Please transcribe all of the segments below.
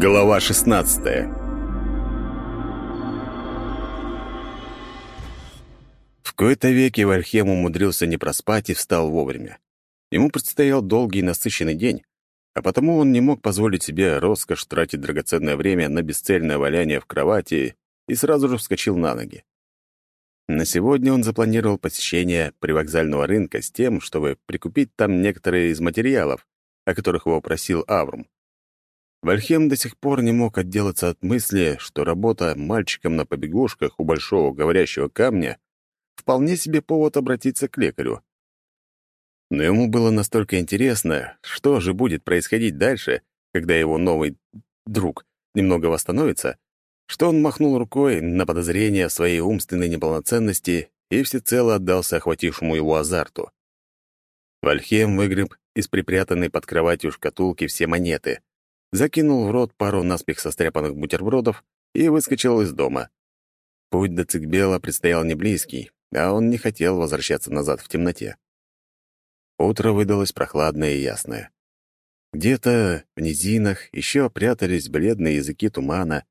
Глава 16 В кои-то веки Вальхем умудрился не проспать и встал вовремя. Ему предстоял долгий и насыщенный день, а потому он не мог позволить себе роскошь тратить драгоценное время на бесцельное валяние в кровати и сразу же вскочил на ноги. На сегодня он запланировал посещение привокзального рынка с тем, чтобы прикупить там некоторые из материалов, о которых его просил Аврум. Вальхем до сих пор не мог отделаться от мысли, что работа мальчиком на побегушках у большого говорящего камня вполне себе повод обратиться к лекарю. Но ему было настолько интересно, что же будет происходить дальше, когда его новый друг немного восстановится, что он махнул рукой на подозрение своей умственной неполноценности и всецело отдался охватившему его азарту. Вальхем выгреб из припрятанной под кроватью шкатулки все монеты, закинул в рот пару наспех состряпанных бутербродов и выскочил из дома. Путь до Цикбела предстоял не близкий, а он не хотел возвращаться назад в темноте. Утро выдалось прохладное и ясное. Где-то в низинах еще прятались бледные языки тумана,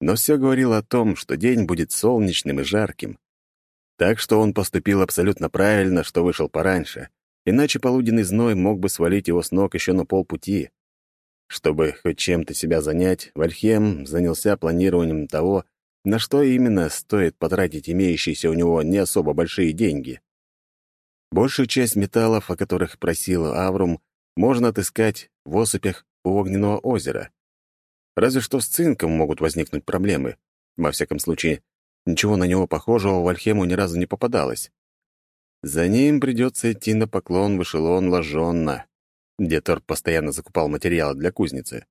но все говорило о том, что день будет солнечным и жарким. Так что он поступил абсолютно правильно, что вышел пораньше, иначе полуденный зной мог бы свалить его с ног еще на полпути. Чтобы хоть чем-то себя занять, Вальхем занялся планированием того, на что именно стоит потратить имеющиеся у него не особо большие деньги. Большую часть металлов, о которых просил Аврум, можно отыскать в осыпях у Огненного озера. Разве что с цинком могут возникнуть проблемы. Во всяком случае, ничего на него похожего в Альхему ни разу не попадалось. За ним придется идти на поклон в эшелон ложенно, где Торп постоянно закупал материалы для кузницы.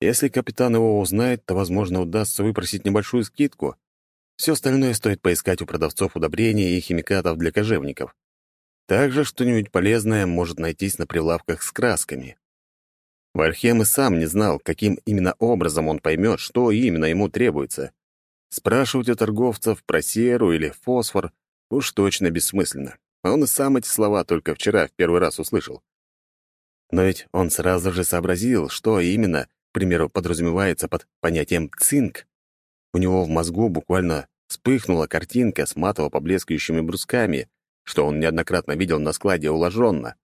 Если капитан его узнает, то, возможно, удастся выпросить небольшую скидку. Все остальное стоит поискать у продавцов удобрений и химикатов для кожевников. Также что-нибудь полезное может найтись на прилавках с красками. Вальхем и сам не знал, каким именно образом он поймет, что именно ему требуется. Спрашивать у торговцев про серу или фосфор уж точно бессмысленно. Он и сам эти слова только вчера в первый раз услышал. Но ведь он сразу же сообразил, что именно, к примеру, подразумевается под понятием «цинк». У него в мозгу буквально вспыхнула картинка с матово-поблескающими брусками, что он неоднократно видел на складе уложенно.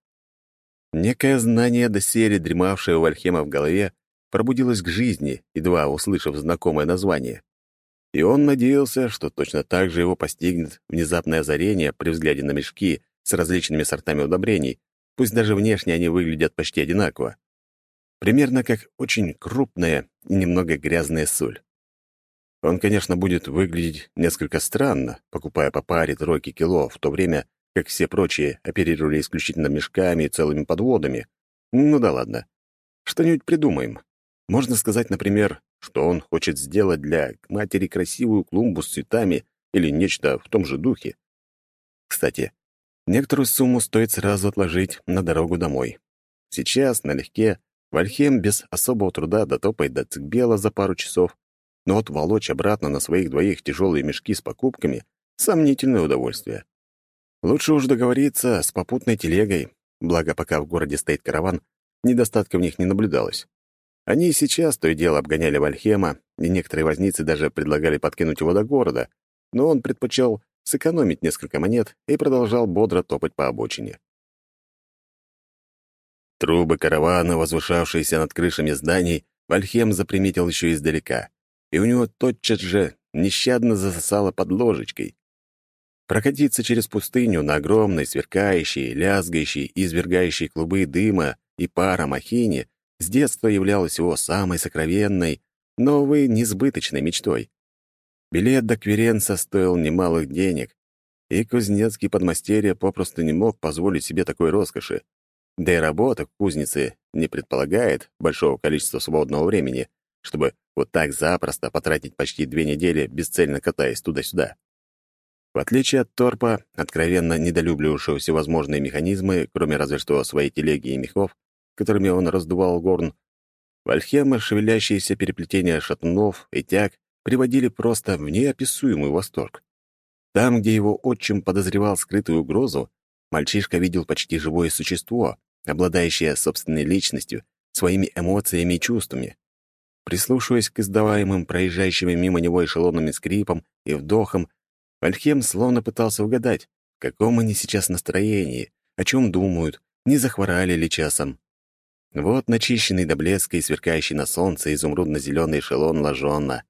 Некое знание доселе, дремавшее у Вальхема в голове, пробудилось к жизни, едва услышав знакомое название. И он надеялся, что точно так же его постигнет внезапное озарение при взгляде на мешки с различными сортами удобрений, пусть даже внешне они выглядят почти одинаково. Примерно как очень крупная и немного грязная соль. Он, конечно, будет выглядеть несколько странно, покупая по паре тройки кило, в то время как все прочие оперировали исключительно мешками и целыми подводами. Ну да ладно. Что-нибудь придумаем. Можно сказать, например, что он хочет сделать для матери красивую клумбу с цветами или нечто в том же духе. Кстати, некоторую сумму стоит сразу отложить на дорогу домой. Сейчас, налегке, Вальхем без особого труда дотопает до Цикбела за пару часов, но вот волочь обратно на своих двоих тяжелые мешки с покупками — сомнительное удовольствие. Лучше уж договориться с попутной телегой, благо пока в городе стоит караван, недостатка в них не наблюдалось. Они и сейчас то и дело обгоняли Вальхема, и некоторые возницы даже предлагали подкинуть его до города, но он предпочел сэкономить несколько монет и продолжал бодро топать по обочине. Трубы каравана, возвышавшиеся над крышами зданий, Вальхем заприметил еще издалека, и у него тотчас же нещадно засосало под ложечкой. Прокатиться через пустыню на огромной, сверкающей, лязгающей и извергающей клубы дыма и пара махине с детства являлась его самой сокровенной, но, увы, несбыточной мечтой. Билет до Кверенца стоил немалых денег, и кузнецкий подмастерье попросту не мог позволить себе такой роскоши. Да и работа в кузнице не предполагает большого количества свободного времени, чтобы вот так запросто потратить почти две недели, бесцельно катаясь туда-сюда. В отличие от Торпа, откровенно недолюбливавшего всевозможные механизмы, кроме разве что своей телеги и мехов, которыми он раздувал горн, Вальхема, шевелящиеся переплетения шатунов и тяг приводили просто в неописуемый восторг. Там, где его отчим подозревал скрытую угрозу, мальчишка видел почти живое существо, обладающее собственной личностью, своими эмоциями и чувствами. Прислушиваясь к издаваемым проезжающими мимо него эшелонами скрипом и вдохом, Вальхем словно пытался угадать, в каком они сейчас настроении, о чем думают, не захворали ли часом. Вот начищенный до блеска и сверкающий на солнце изумрудно-зеленый эшелон Лажонна.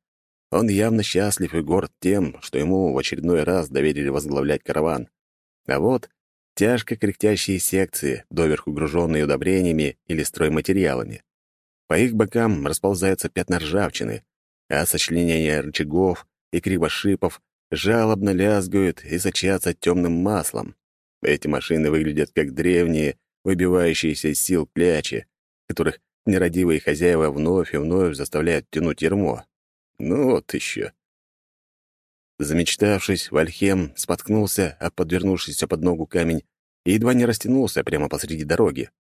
Он явно счастлив и горд тем, что ему в очередной раз доверили возглавлять караван. А вот тяжко кряхтящие секции, доверху груженные удобрениями или стройматериалами. По их бокам расползаются пятна ржавчины, а сочленения рычагов и кривошипов жалобно лязгают и сочатся темным маслом. Эти машины выглядят как древние, выбивающиеся из сил клячи, которых нерадивые хозяева вновь и вновь заставляют тянуть ермо. Ну вот еще. Замечтавшись, Вальхем споткнулся о подвернувшийся под ногу камень и едва не растянулся прямо посреди дороги.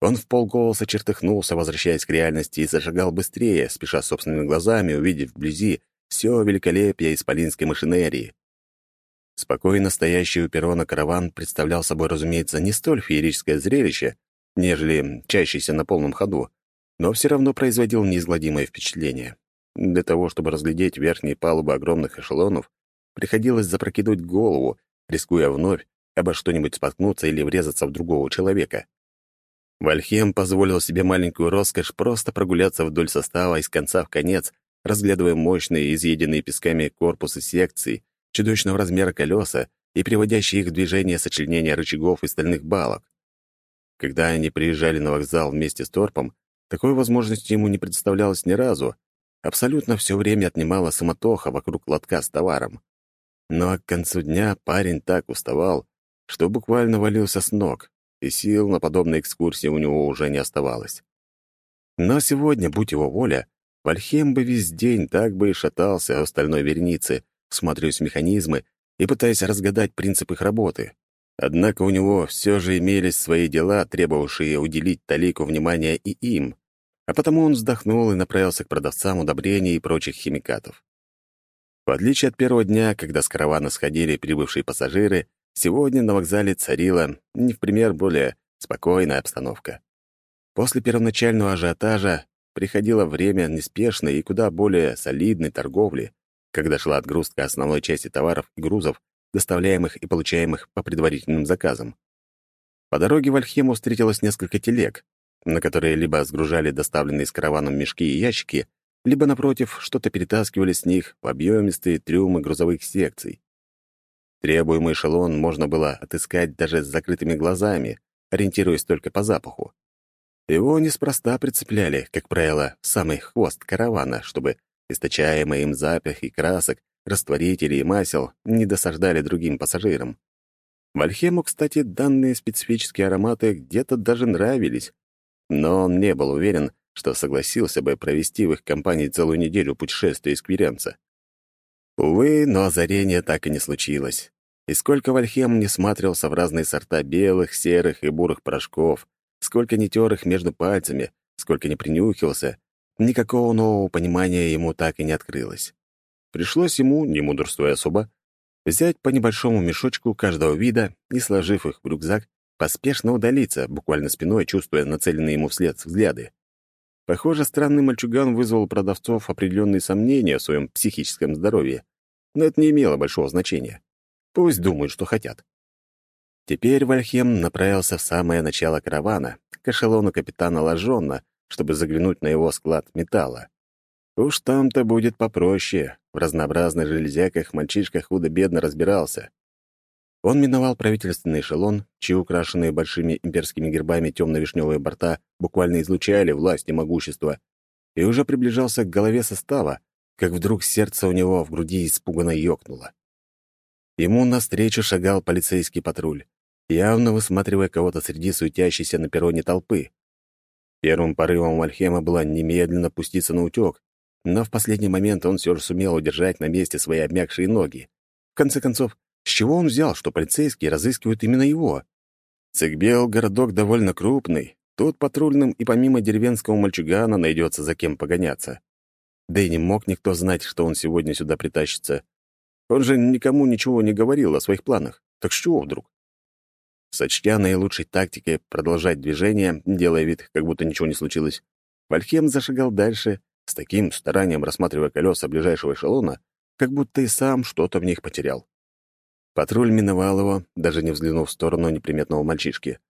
Он в полголоса чертыхнулся, возвращаясь к реальности, и зашагал быстрее, спеша собственными глазами, увидев вблизи все великолепие исполинской машинерии. Спокойно стоящий у перрона караван представлял собой, разумеется, не столь феерическое зрелище, нежели чащийся на полном ходу, но все равно производил неизгладимое впечатление. Для того, чтобы разглядеть верхние палубы огромных эшелонов, приходилось запрокидывать голову, рискуя вновь обо что-нибудь споткнуться или врезаться в другого человека. Вальхем позволил себе маленькую роскошь просто прогуляться вдоль состава из конца в конец, разглядывая мощные, изъеденные песками корпусы секций, чудовищного размера колеса и приводящие их в движение сочленения рычагов и стальных балок. Когда они приезжали на вокзал вместе с Торпом, такой возможности ему не представлялось ни разу, Абсолютно все время отнимала самотоха вокруг лотка с товаром. Но к концу дня парень так уставал, что буквально валился с ног, и сил на подобные экскурсии у него уже не оставалось. Но сегодня, будь его воля, Вальхем бы весь день так бы и шатался о остальной веренице, всматриваясь в механизмы и пытаясь разгадать принцип их работы. Однако у него все же имелись свои дела, требовавшие уделить талику внимания и им а потому он вздохнул и направился к продавцам удобрений и прочих химикатов. В отличие от первого дня, когда с каравана сходили прибывшие пассажиры, сегодня на вокзале царила не в пример более спокойная обстановка. После первоначального ажиотажа приходило время неспешной и куда более солидной торговли, когда шла отгрузка основной части товаров и грузов, доставляемых и получаемых по предварительным заказам. По дороге в Альхему встретилось несколько телег, на которые либо сгружали доставленные с караваном мешки и ящики, либо, напротив, что-то перетаскивали с них в объемистые трюмы грузовых секций. Требуемый эшелон можно было отыскать даже с закрытыми глазами, ориентируясь только по запаху. Его неспроста прицепляли, как правило, в самый хвост каравана, чтобы источаемые им запахи красок, растворителей и масел не досаждали другим пассажирам. Вальхему, кстати, данные специфические ароматы где-то даже нравились, но он не был уверен, что согласился бы провести в их компании целую неделю путешествия из Квиренца. Увы, но озарение так и не случилось. И сколько Вальхем не смотрелся в разные сорта белых, серых и бурых порошков, сколько не тер их между пальцами, сколько не принюхивался, никакого нового понимания ему так и не открылось. Пришлось ему, не мудрствуя особо, взять по небольшому мешочку каждого вида и, сложив их в рюкзак, поспешно удалиться, буквально спиной чувствуя нацеленные ему вслед взгляды. Похоже, странный мальчуган вызвал у продавцов определенные сомнения в своем психическом здоровье, но это не имело большого значения. Пусть думают, что хотят. Теперь Вальхем направился в самое начало каравана, к эшелону капитана Лажонна, чтобы заглянуть на его склад металла. Уж там-то будет попроще. В разнообразных железяках мальчишка худо-бедно разбирался. Он миновал правительственный эшелон, чьи украшенные большими имперскими гербами темно-вишневые борта буквально излучали власть и могущество, и уже приближался к голове состава, как вдруг сердце у него в груди испуганно ёкнуло. Ему навстречу шагал полицейский патруль, явно высматривая кого-то среди суетящейся на перроне толпы. Первым порывом Вальхема было немедленно пуститься на утёк, но в последний момент он все же сумел удержать на месте свои обмякшие ноги. В конце концов, с чего он взял, что полицейские разыскивают именно его? Цикбел — городок довольно крупный. Тут патрульным и помимо деревенского мальчугана найдется за кем погоняться. Да и не мог никто знать, что он сегодня сюда притащится. Он же никому ничего не говорил о своих планах. Так с чего вдруг? Сочтя наилучшей тактикой продолжать движение, делая вид, как будто ничего не случилось, Вальхем зашагал дальше, с таким старанием рассматривая колеса ближайшего эшелона, как будто и сам что-то в них потерял. Патруль миновал его, даже не взглянув в сторону неприметного мальчишки.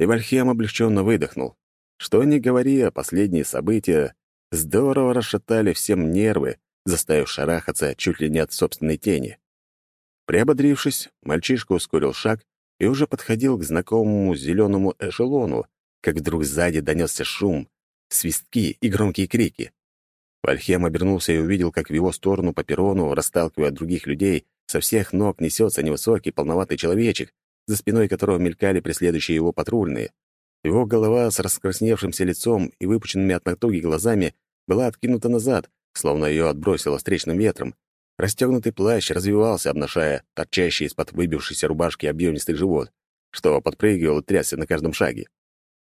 И Вальхем облегченно выдохнул. Что ни говори, а последние события здорово расшатали всем нервы, заставив шарахаться чуть ли не от собственной тени. Приободрившись, мальчишка ускорил шаг и уже подходил к знакомому зеленому эшелону, как вдруг сзади донесся шум, свистки и громкие крики. Вальхем обернулся и увидел, как в его сторону по перрону, расталкивая других людей, со всех ног несется невысокий полноватый человечек, за спиной которого мелькали преследующие его патрульные. Его голова с раскрасневшимся лицом и выпученными от натуги глазами была откинута назад, словно ее отбросило встречным ветром. Расстегнутый плащ развивался, обнажая торчащий из-под выбившейся рубашки объемистый живот, что подпрыгивал и трясся на каждом шаге.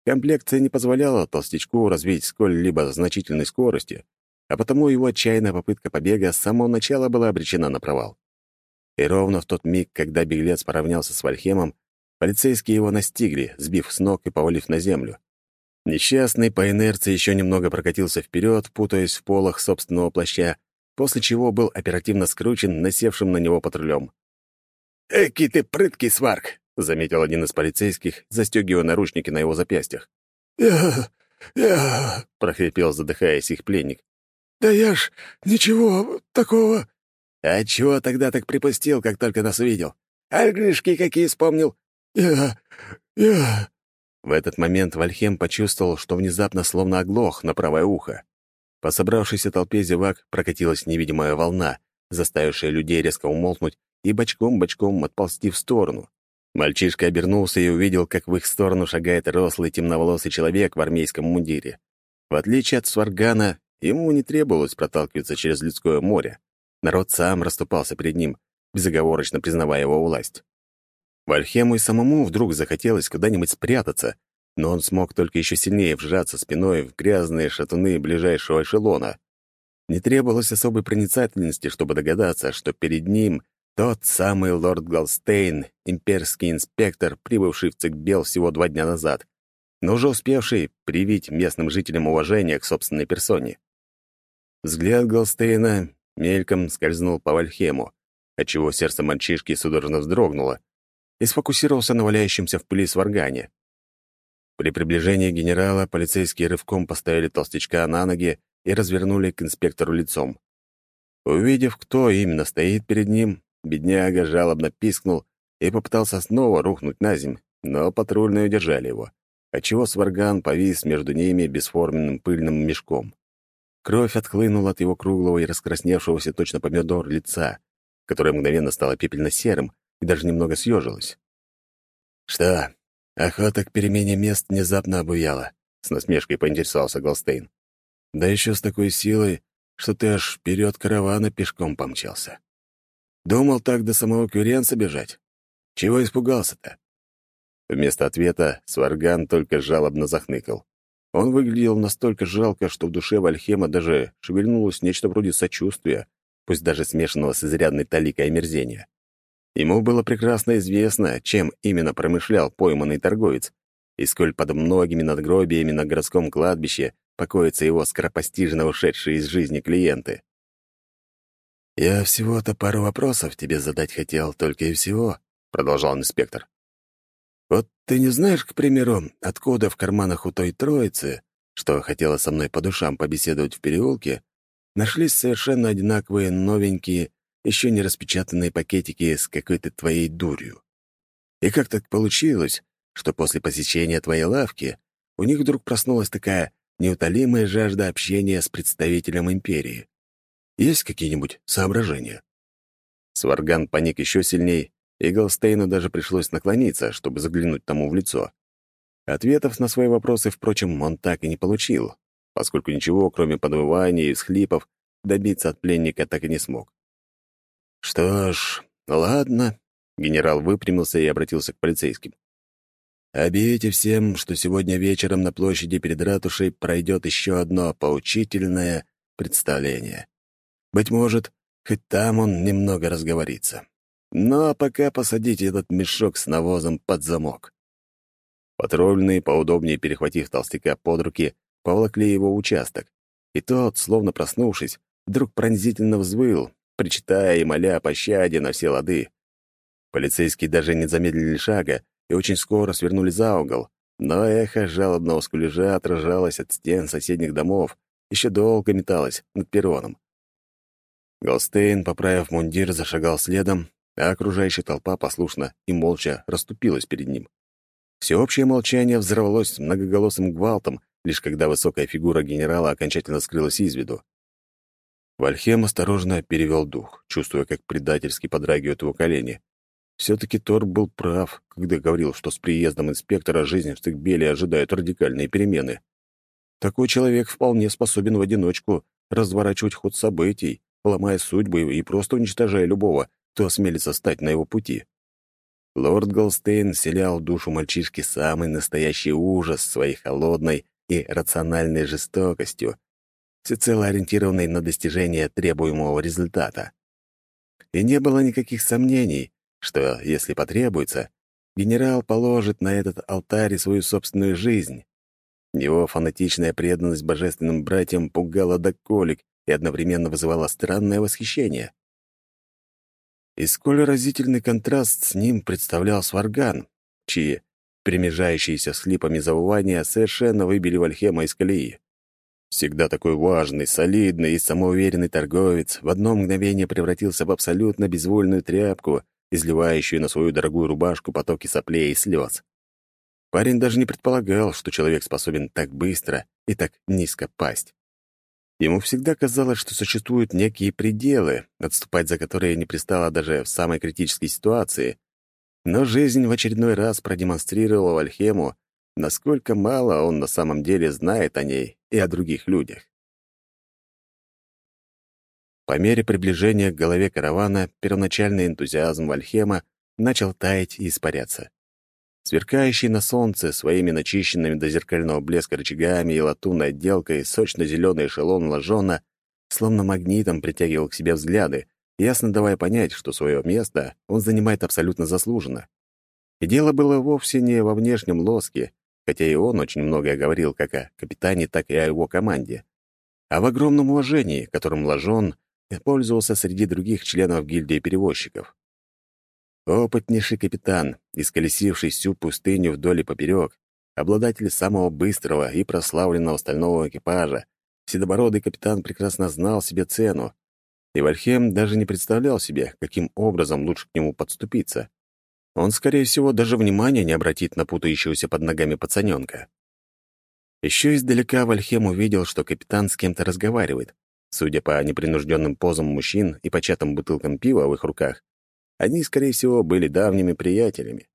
Комплекция не позволяла толстячку развить сколь-либо значительной скорости, а потому его отчаянная попытка побега с самого начала была обречена на провал. И ровно в тот миг, когда беглец поравнялся с Вальхемом, полицейские его настигли, сбив с ног и повалив на землю. Несчастный по инерции еще немного прокатился вперед, путаясь в полах собственного плаща, после чего был оперативно скручен насевшим на него патрулем. «Эки ты прыткий сварк!» — заметил один из полицейских, застегивая наручники на его запястьях. «Я... я...» — прохрипел, задыхаясь их пленник. «Да я ж ничего такого...» «А чего тогда так припустил, как только нас увидел? Альгришки какие вспомнил?» «Я... я...» В этот момент Вальхем почувствовал, что внезапно словно оглох на правое ухо. По собравшейся толпе зевак прокатилась невидимая волна, заставившая людей резко умолкнуть и бочком-бочком отползти в сторону. Мальчишка обернулся и увидел, как в их сторону шагает рослый темноволосый человек в армейском мундире. В отличие от Сваргана, ему не требовалось проталкиваться через людское море. Народ сам расступался перед ним, безоговорочно признавая его власть. Вальхему и самому вдруг захотелось куда-нибудь спрятаться, но он смог только еще сильнее вжаться спиной в грязные шатуны ближайшего эшелона. Не требовалось особой проницательности, чтобы догадаться, что перед ним тот самый лорд Галстейн, имперский инспектор, прибывший в Цикбел всего два дня назад, но уже успевший привить местным жителям уважение к собственной персоне. Взгляд Галстейна мельком скользнул по Вальхему, отчего сердце мальчишки судорожно вздрогнуло, и сфокусировался на валяющемся в пыли сваргане. При приближении генерала полицейские рывком поставили толстячка на ноги и развернули к инспектору лицом. Увидев, кто именно стоит перед ним, Бедняга жалобно пискнул и попытался снова рухнуть на земь, но патрульные удержали его, отчего сварган повис между ними бесформенным пыльным мешком. Кровь отхлынула от его круглого и раскрасневшегося точно помидор лица, которое мгновенно стало пепельно-серым и даже немного съежилось. «Что, охота к перемене мест внезапно обуяла?» — с насмешкой поинтересовался Голстейн. «Да еще с такой силой, что ты аж вперед каравана пешком помчался». Думал так до самого Кюренса бежать. Чего испугался-то? Вместо ответа Сварган только жалобно захныкал. Он выглядел настолько жалко, что в душе Вальхема даже шевельнулось нечто вроде сочувствия, пусть даже смешанного с изрядной таликой омерзения. Ему было прекрасно известно, чем именно промышлял пойманный торговец, и сколь под многими надгробиями на городском кладбище покоятся его скоропостижно ушедшие из жизни клиенты. «Я всего-то пару вопросов тебе задать хотел, только и всего», — продолжал инспектор. «Вот ты не знаешь, к примеру, откуда в карманах у той троицы, что хотела со мной по душам побеседовать в переулке, нашлись совершенно одинаковые новенькие, еще не распечатанные пакетики с какой-то твоей дурью. И как так получилось, что после посещения твоей лавки у них вдруг проснулась такая неутолимая жажда общения с представителем империи? Есть какие-нибудь соображения?» Сварган паник еще сильней, и Голстейну даже пришлось наклониться, чтобы заглянуть тому в лицо. Ответов на свои вопросы, впрочем, он так и не получил, поскольку ничего, кроме подвывания и всхлипов, добиться от пленника так и не смог. «Что ж, ладно», — генерал выпрямился и обратился к полицейским. «Объявите всем, что сегодня вечером на площади перед ратушей пройдет еще одно поучительное представление. Быть может, хоть там он немного разговорится. Но пока посадите этот мешок с навозом под замок. Патрульные, поудобнее перехватив толстяка под руки, поволокли его в участок, и тот, словно проснувшись, вдруг пронзительно взвыл, причитая и моля о пощаде на все лады. Полицейские даже не замедлили шага и очень скоро свернули за угол, но эхо жалобного скулежа отражалось от стен соседних домов, еще долго металось над перроном. Голстейн, поправив мундир, зашагал следом, а окружающая толпа послушно и молча расступилась перед ним. Всеобщее молчание взорвалось многоголосым гвалтом, лишь когда высокая фигура генерала окончательно скрылась из виду. Вальхем осторожно перевел дух, чувствуя, как предательски подрагивают его колени. Все-таки Тор был прав, когда говорил, что с приездом инспектора жизнь в Стыкбеле ожидают радикальные перемены. Такой человек вполне способен в одиночку разворачивать ход событий, ломая судьбы и просто уничтожая любого, кто осмелится стать на его пути. Лорд Голстейн вселял в душу мальчишки самый настоящий ужас своей холодной и рациональной жестокостью, всецело ориентированной на достижение требуемого результата. И не было никаких сомнений, что, если потребуется, генерал положит на этот алтарь свою собственную жизнь. Его фанатичная преданность божественным братьям пугала до колик и одновременно вызывала странное восхищение. И сколь разительный контраст с ним представлял Сварган, чьи перемежающиеся с хлипами завывания совершенно выбили Вальхема из колеи. Всегда такой важный, солидный и самоуверенный торговец в одно мгновение превратился в абсолютно безвольную тряпку, изливающую на свою дорогую рубашку потоки соплей и слез. Парень даже не предполагал, что человек способен так быстро и так низко пасть. Ему всегда казалось, что существуют некие пределы, отступать за которые не пристало даже в самой критической ситуации. Но жизнь в очередной раз продемонстрировала Вальхему, насколько мало он на самом деле знает о ней и о других людях. По мере приближения к голове каравана первоначальный энтузиазм Вальхема начал таять и испаряться. Сверкающий на солнце своими начищенными до зеркального блеска рычагами и латунной отделкой сочно-зеленый эшелон ложона словно магнитом притягивал к себе взгляды, ясно давая понять, что свое место он занимает абсолютно заслуженно. И дело было вовсе не во внешнем лоске, хотя и он очень многое говорил как о капитане, так и о его команде, а в огромном уважении, которым Ложон пользовался среди других членов гильдии перевозчиков. Опытнейший капитан, исколесивший всю пустыню вдоль и поперек, обладатель самого быстрого и прославленного стального экипажа, седобородый капитан прекрасно знал себе цену, и Вальхем даже не представлял себе, каким образом лучше к нему подступиться. Он, скорее всего, даже внимания не обратит на путающегося под ногами пацаненка. Еще издалека Вальхем увидел, что капитан с кем-то разговаривает. Судя по непринужденным позам мужчин и початым бутылкам пива в их руках, они, скорее всего, были давними приятелями.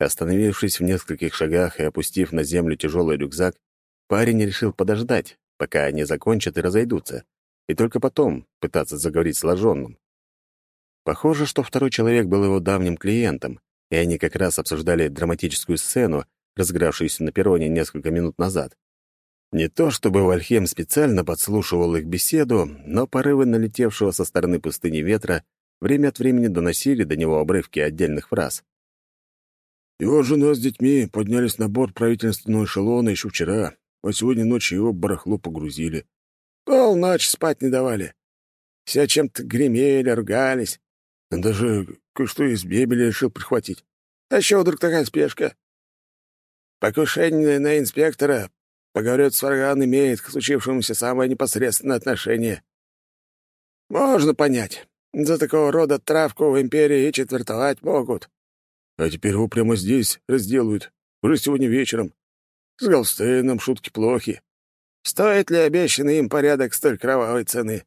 Остановившись в нескольких шагах и опустив на землю тяжелый рюкзак, парень решил подождать, пока они закончат и разойдутся, и только потом пытаться заговорить с ложенным. Похоже, что второй человек был его давним клиентом, и они как раз обсуждали драматическую сцену, разыгравшуюся на перроне несколько минут назад. Не то чтобы Вальхем специально подслушивал их беседу, но порывы налетевшего со стороны пустыни ветра время от времени доносили до него обрывки отдельных фраз. «Его жена с детьми поднялись на борт правительственного эшелона еще вчера, а сегодня ночью его барахло погрузили. Полночь спать не давали. Все чем-то гремели, ругались. Даже кое-что из мебели решил прихватить. А чего вдруг такая спешка? Покушение на инспектора, поговорят, Сварган имеет к случившемуся самое непосредственное отношение. Можно понять. За такого рода травку в империи и четвертовать могут. А теперь его прямо здесь разделают, уже сегодня вечером. С Голстейном шутки плохи. Стоит ли обещанный им порядок столь кровавой цены?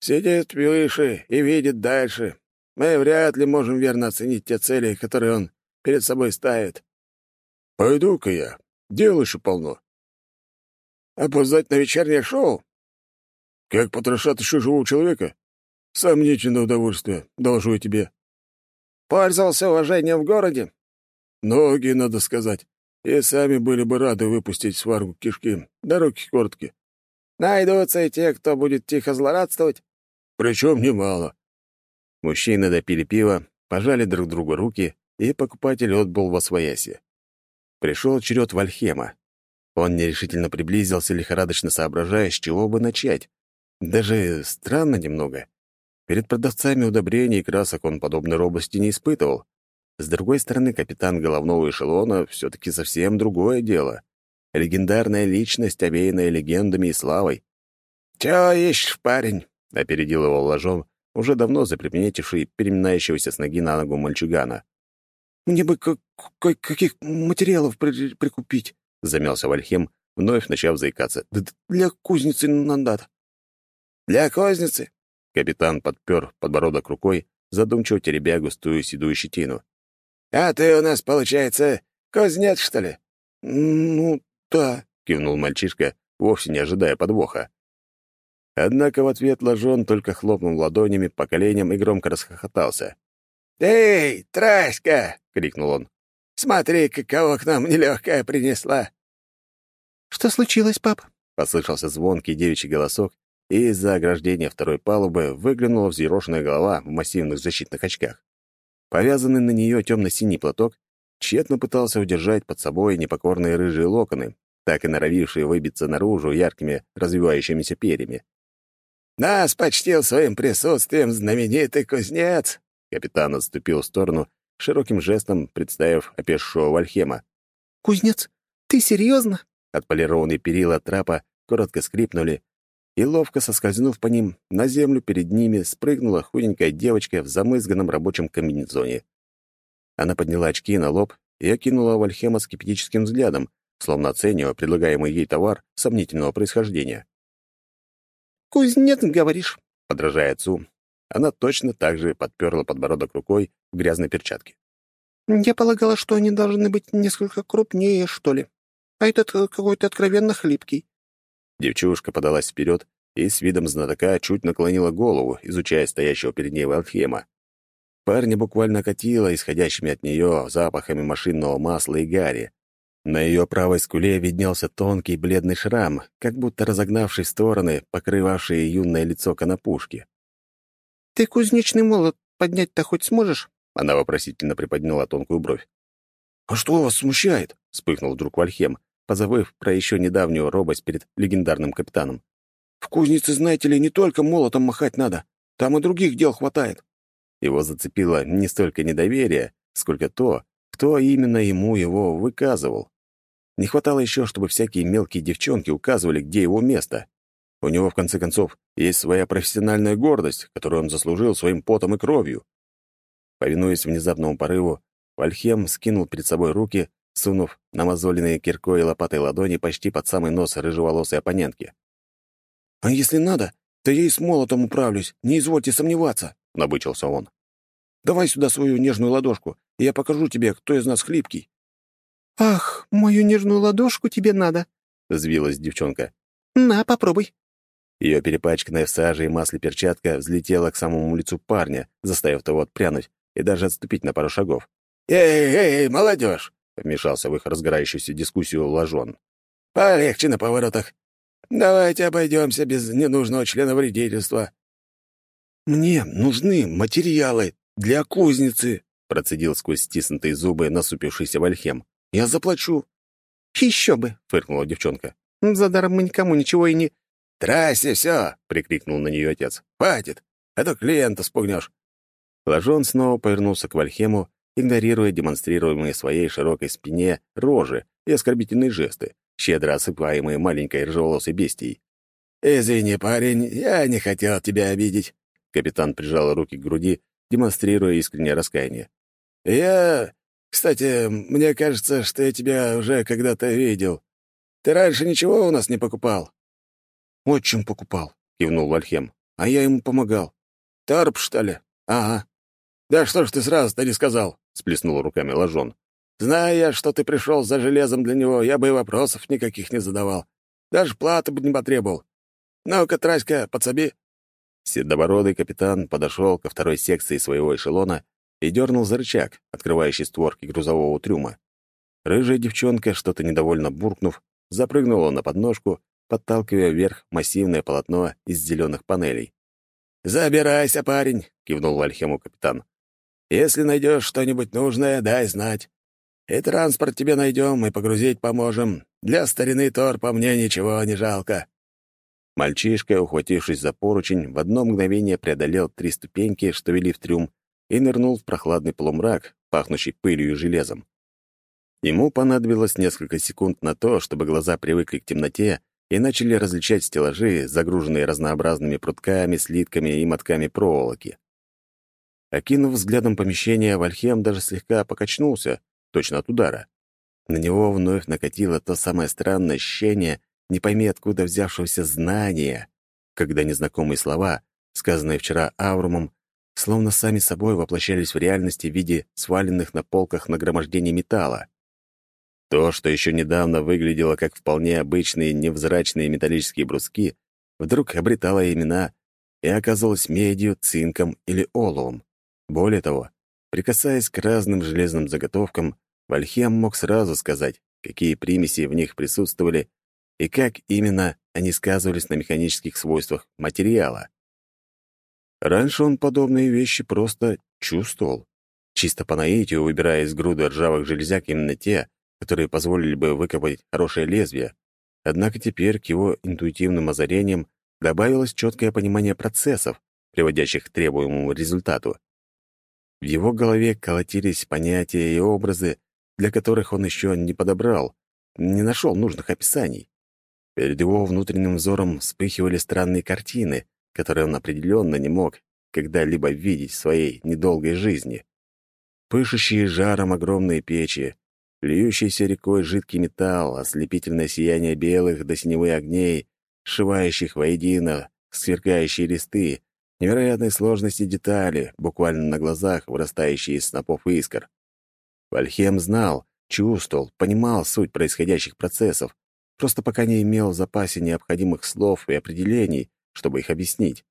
Сидит выше и видит дальше. Мы вряд ли можем верно оценить те цели, которые он перед собой ставит. Пойду-ка я. Дел еще полно. Опоздать на вечернее шоу? Как потрошат еще живого человека? Сомнительное удовольствие, доложу я тебе. Пользовался уважением в городе? Многие, надо сказать. И сами были бы рады выпустить сварку кишки. Дороги короткие. Найдутся и те, кто будет тихо злорадствовать. Причем немало. Мужчины допили пиво, пожали друг другу руки, и покупатель отбыл во свояси. Пришел черед Вальхема. Он нерешительно приблизился, лихорадочно соображая, с чего бы начать. Даже странно немного. Перед продавцами удобрений и красок он подобной робости не испытывал. С другой стороны, капитан головного эшелона все таки совсем другое дело. Легендарная личность, овеянная легендами и славой. «Чё ищешь, парень?» — опередил его ложом, уже давно заприметивший переминающегося с ноги на ногу мальчугана. «Мне бы каких материалов при прикупить?» — замялся Вальхем, вновь начав заикаться. «Для кузницы надо». «Для кузницы?» — капитан подпер подбородок рукой, задумчиво теребя густую седую щетину. «А ты у нас, получается, кузнец, что ли?» «Ну, да», — кивнул мальчишка, вовсе не ожидая подвоха. Однако в ответ Ложон только хлопнул ладонями по коленям и громко расхохотался. «Эй, Траська!» — крикнул он. «Смотри, какого к нам нелегкая принесла!» «Что случилось, пап?» — послышался звонкий девичий голосок, и из-за ограждения второй палубы выглянула взъерошенная голова в массивных защитных очках. Повязанный на нее темно-синий платок тщетно пытался удержать под собой непокорные рыжие локоны, так и норовившие выбиться наружу яркими развивающимися перьями. «Нас почтил своим присутствием знаменитый кузнец!» Капитан отступил в сторону, широким жестом представив опешшего Вальхема. «Кузнец, ты серьезно?» Отполированные перила трапа коротко скрипнули, и, ловко соскользнув по ним, на землю перед ними спрыгнула худенькая девочка в замызганном рабочем комбинезоне. Она подняла очки на лоб и окинула Вальхема скептическим взглядом, словно оценивая предлагаемый ей товар сомнительного происхождения. «Кузнец, говоришь?» Подражая отцу, она точно так же подперла подбородок рукой в грязной перчатке. «Я полагала, что они должны быть несколько крупнее, что ли. А этот э, какой-то откровенно хлипкий. Девчушка подалась вперед и с видом знатока чуть наклонила голову, изучая стоящего перед ней Валфхема. Парня буквально катило исходящими от нее запахами машинного масла и гари. На ее правой скуле виднелся тонкий бледный шрам, как будто разогнавший стороны, покрывавший юное лицо конопушки. «Ты кузнечный молот поднять-то хоть сможешь?» Она вопросительно приподняла тонкую бровь. «А что вас смущает?» — вспыхнул вдруг Вальхем, позабыв про еще недавнюю робость перед легендарным капитаном. «В кузнице, знаете ли, не только молотом махать надо. Там и других дел хватает». Его зацепило не столько недоверие, сколько то, кто именно ему его выказывал. Не хватало еще, чтобы всякие мелкие девчонки указывали, где его место. У него, в конце концов, есть своя профессиональная гордость, которую он заслужил своим потом и кровью. Повинуясь внезапному порыву, Вальхем скинул перед собой руки сунув намазоленные киркой и лопатой ладони почти под самый нос рыжеволосой оппонентки. «А если надо, то я и с молотом управлюсь, не извольте сомневаться», — набычился он. «Давай сюда свою нежную ладошку, и я покажу тебе, кто из нас хлипкий». «Ах, мою нежную ладошку тебе надо», — взвилась девчонка. «На, попробуй». Ее перепачканная в саже и масле перчатка взлетела к самому лицу парня, заставив того отпрянуть и даже отступить на пару шагов. «Эй, эй, молодежь! Вмешался в их разгорающуюся дискуссию Лажон. «Полегче на поворотах. Давайте обойдемся без ненужного члена вредительства». «Мне нужны материалы для кузницы», — процедил сквозь стиснутые зубы насупившийся Вальхем. «Я заплачу». «Еще бы», — фыркнула девчонка. «За даром мы никому ничего и не...» «Трассе все!» — прикрикнул на нее отец. «Хватит, а то клиента спугнешь». Лажон снова повернулся к Вальхему игнорируя демонстрируемые своей широкой спине рожи и оскорбительные жесты, щедро осыпаемые маленькой ржеволосой бестией. «Извини, парень, я не хотел тебя обидеть», — капитан прижал руки к груди, демонстрируя искреннее раскаяние. «Я... Кстати, мне кажется, что я тебя уже когда-то видел. Ты раньше ничего у нас не покупал?» «Отчим покупал», — кивнул Вальхем. «А я ему помогал». «Торп, что ли?» «Ага. Да что ж ты сразу-то не сказал?» Сплеснул руками ложон. «Зная я, что ты пришел за железом для него, я бы и вопросов никаких не задавал. Даже платы бы не потребовал. Ну-ка, Траська, подсоби». Седобородый капитан подошел ко второй секции своего эшелона и дернул за рычаг, открывающий створки грузового трюма. Рыжая девчонка, что-то недовольно буркнув, запрыгнула на подножку, подталкивая вверх массивное полотно из зеленых панелей. «Забирайся, парень!» — кивнул Вальхему капитан. Если найдешь что-нибудь нужное, дай знать. И транспорт тебе найдем, и погрузить поможем. Для старины торпа мне ничего не жалко». Мальчишка, ухватившись за поручень, в одно мгновение преодолел три ступеньки, что вели в трюм, и нырнул в прохладный полумрак, пахнущий пылью и железом. Ему понадобилось несколько секунд на то, чтобы глаза привыкли к темноте и начали различать стеллажи, загруженные разнообразными прутками, слитками и мотками проволоки. Окинув взглядом помещение, Вальхем даже слегка покачнулся, точно от удара. На него вновь накатило то самое странное ощущение, не пойми откуда взявшегося знания, когда незнакомые слова, сказанные вчера Аврумом, словно сами собой воплощались в реальности в виде сваленных на полках нагромождений металла. То, что еще недавно выглядело как вполне обычные невзрачные металлические бруски, вдруг обретало имена и оказалось медью, цинком или оловом. Более того, прикасаясь к разным железным заготовкам, Вальхем мог сразу сказать, какие примеси в них присутствовали и как именно они сказывались на механических свойствах материала. Раньше он подобные вещи просто чувствовал, чисто по наитию выбирая из груды ржавых железяк именно те, которые позволили бы выкопать хорошее лезвие. Однако теперь к его интуитивным озарениям добавилось четкое понимание процессов, приводящих к требуемому результату. В его голове колотились понятия и образы, для которых он еще не подобрал, не нашел нужных описаний. Перед его внутренним взором вспыхивали странные картины, которые он определенно не мог когда-либо видеть в своей недолгой жизни. Пышущие жаром огромные печи, льющийся рекой жидкий металл, ослепительное сияние белых до синевы огней, сшивающих воедино сверкающие листы, невероятной сложности детали, буквально на глазах вырастающие из снопов искр. Вальхем знал, чувствовал, понимал суть происходящих процессов, просто пока не имел в запасе необходимых слов и определений, чтобы их объяснить.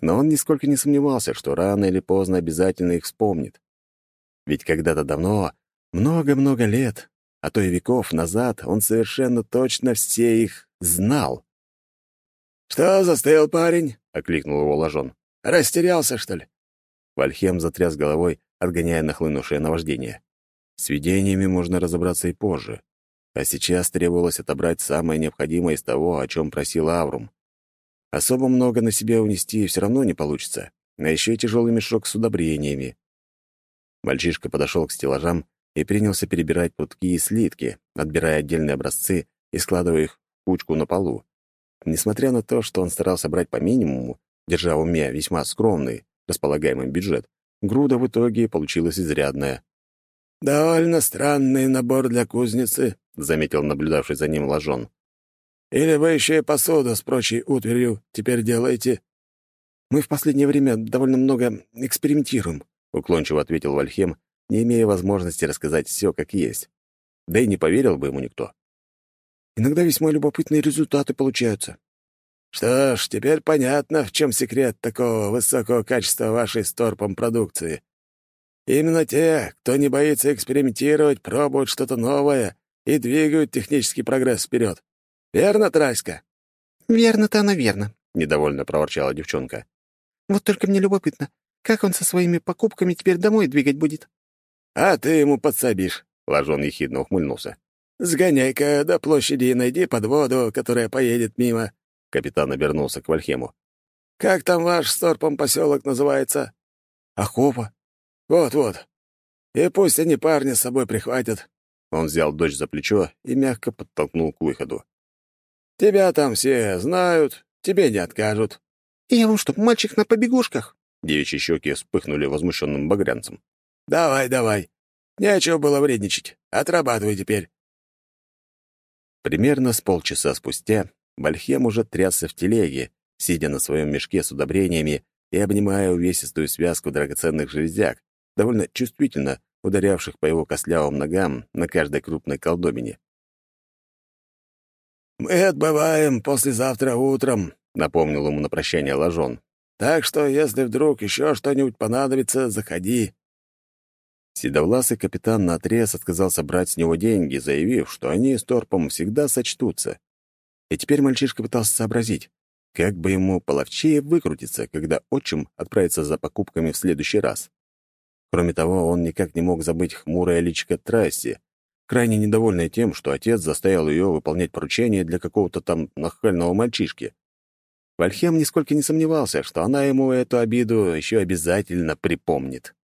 Но он нисколько не сомневался, что рано или поздно обязательно их вспомнит. Ведь когда-то давно, много-много лет, а то и веков назад, он совершенно точно все их знал. «Что застыл парень?» — окликнул его ложон. «Растерялся, что ли?» Вальхем затряс головой, отгоняя нахлынувшее наваждение. С видениями можно разобраться и позже. А сейчас требовалось отобрать самое необходимое из того, о чем просил Аврум. Особо много на себя унести все равно не получится, а еще и тяжелый мешок с удобрениями. Мальчишка подошел к стеллажам и принялся перебирать прутки и слитки, отбирая отдельные образцы и складывая их в кучку на полу. Несмотря на то, что он старался брать по минимуму, держа в уме весьма скромный, располагаемый бюджет, груда в итоге получилась изрядная. «Довольно странный набор для кузницы», — заметил наблюдавший за ним ложон. «Или вы еще и посуду с прочей утварью теперь делаете?» «Мы в последнее время довольно много экспериментируем», — уклончиво ответил Вальхем, не имея возможности рассказать все как есть. Да и не поверил бы ему никто. «Иногда весьма любопытные результаты получаются». «Что ж, теперь понятно, в чем секрет такого высокого качества вашей с торпом продукции. Именно те, кто не боится экспериментировать, пробуют что-то новое и двигают технический прогресс вперед. Верно, Траська?» «Верно-то оно верно», — недовольно проворчала девчонка. «Вот только мне любопытно, как он со своими покупками теперь домой двигать будет?» «А ты ему подсобишь», — Лажон ехидно ухмыльнулся. «Сгоняй-ка до площади и найди подводу, которая поедет мимо». Капитан обернулся к Вальхему. «Как там ваш с торпом поселок называется?» «Ахова», «Вот-вот. И пусть они парня с собой прихватят». Он взял дочь за плечо и мягко подтолкнул к выходу. «Тебя там все знают, тебе не откажут». «И я вам что, мальчик на побегушках?» Девичьи щеки вспыхнули возмущенным багрянцем. «Давай, давай. Нечего было вредничать. Отрабатывай теперь». Примерно с полчаса спустя Бальхем уже трясся в телеге, сидя на своем мешке с удобрениями и обнимая увесистую связку драгоценных железяк, довольно чувствительно ударявших по его костлявым ногам на каждой крупной колдобине. «Мы отбываем послезавтра утром», — напомнил ему на прощание Ложон. «Так что, если вдруг еще что-нибудь понадобится, заходи». Седовласый капитан наотрез отказался брать с него деньги, заявив, что они с Торпом всегда сочтутся. И теперь мальчишка пытался сообразить, как бы ему половчее выкрутиться, когда отчим отправится за покупками в следующий раз. Кроме того, он никак не мог забыть хмурое личико Трасси, крайне недовольная тем, что отец заставил ее выполнять поручения для какого-то там нахального мальчишки. Вальхем нисколько не сомневался, что она ему эту обиду еще обязательно припомнит.